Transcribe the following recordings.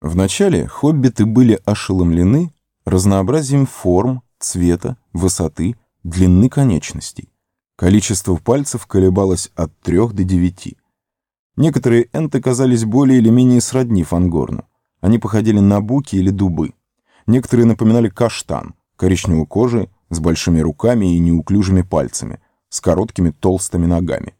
Вначале хоббиты были ошеломлены разнообразием форм, цвета, высоты, длины конечностей. Количество пальцев колебалось от трех до девяти. Некоторые энты казались более или менее сродни фангорну. Они походили на буки или дубы. Некоторые напоминали каштан, коричневой кожи, с большими руками и неуклюжими пальцами, с короткими толстыми ногами.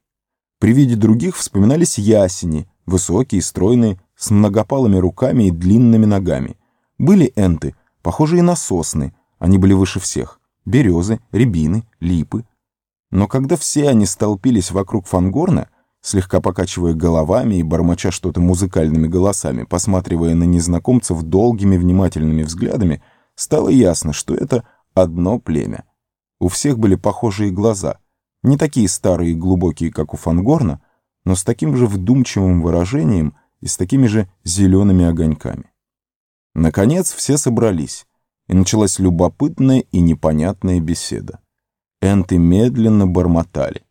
При виде других вспоминались ясени, высокие, стройные, с многопалыми руками и длинными ногами. Были энты, похожие на сосны, они были выше всех, березы, рябины, липы. Но когда все они столпились вокруг Фангорна, слегка покачивая головами и бормоча что-то музыкальными голосами, посматривая на незнакомцев долгими внимательными взглядами, стало ясно, что это одно племя. У всех были похожие глаза, не такие старые и глубокие, как у Фангорна, но с таким же вдумчивым выражением и с такими же зелеными огоньками. Наконец все собрались, и началась любопытная и непонятная беседа. Энты медленно бормотали.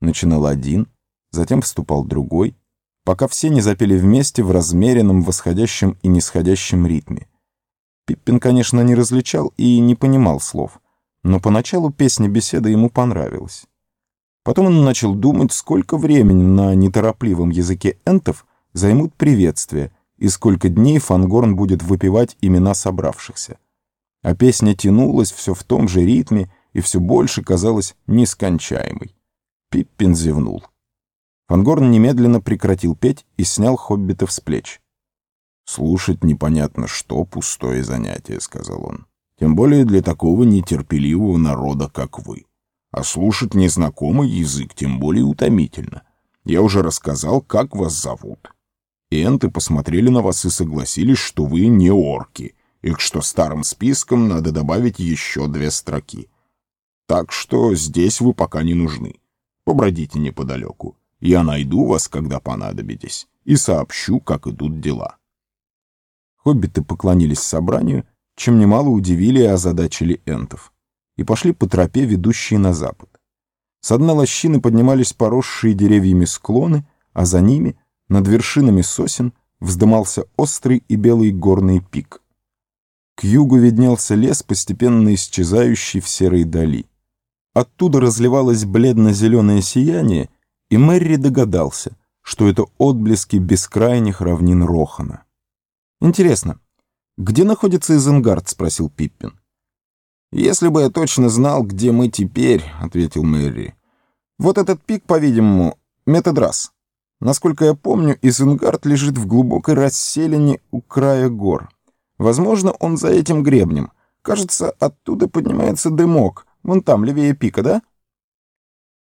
Начинал один, затем вступал другой, пока все не запели вместе в размеренном восходящем и нисходящем ритме. Пиппин, конечно, не различал и не понимал слов, но поначалу песня беседы ему понравилась. Потом он начал думать, сколько времени на неторопливом языке энтов займут приветствия и сколько дней Фангорн будет выпивать имена собравшихся. А песня тянулась все в том же ритме и все больше казалась нескончаемой. Пиппин зевнул. Фангорн немедленно прекратил петь и снял хоббитов с плеч. «Слушать непонятно что, пустое занятие», — сказал он. «Тем более для такого нетерпеливого народа, как вы. А слушать незнакомый язык тем более утомительно. Я уже рассказал, как вас зовут. Энты посмотрели на вас и согласились, что вы не орки, и что старым списком надо добавить еще две строки. Так что здесь вы пока не нужны. Побродите неподалеку. Я найду вас, когда понадобитесь, и сообщу, как идут дела. Хоббиты поклонились собранию, чем немало удивили и озадачили энтов, и пошли по тропе, ведущей на запад. С дна лощины поднимались поросшие деревьями склоны, а за ними — над вершинами сосен вздымался острый и белый горный пик. К югу виднелся лес, постепенно исчезающий в серой дали. Оттуда разливалось бледно-зеленое сияние, и Мэри догадался, что это отблески бескрайних равнин Рохана. «Интересно, где находится Изенгард?» — спросил Пиппин. «Если бы я точно знал, где мы теперь», — ответил Мэри. «Вот этот пик, по-видимому, Метедрас. Насколько я помню, Изенгард лежит в глубокой расселине у края гор. Возможно, он за этим гребнем. Кажется, оттуда поднимается дымок. Вон там, левее пика, да?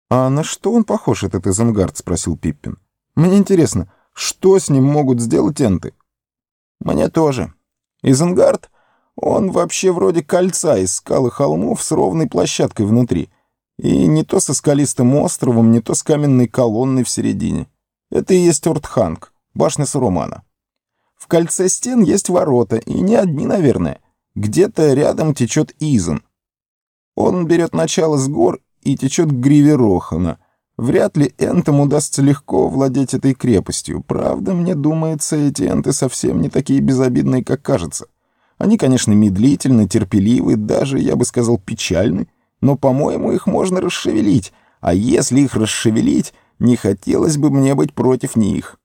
«А на что он похож, этот Изенгард?» — спросил Пиппин. «Мне интересно, что с ним могут сделать энты?» «Мне тоже. Изенгард, он вообще вроде кольца из скал и холмов с ровной площадкой внутри. И не то со скалистым островом, не то с каменной колонной в середине. Это и есть Уртханг, башня Сарумана. В кольце стен есть ворота, и не одни, наверное. Где-то рядом течет Изен. Он берет начало с гор и течет к гриве Рохана. Вряд ли энтам удастся легко владеть этой крепостью. Правда, мне думается, эти энты совсем не такие безобидные, как кажется. Они, конечно, медлительны, терпеливы, даже, я бы сказал, печальны, но, по-моему, их можно расшевелить. А если их расшевелить, не хотелось бы мне быть против них.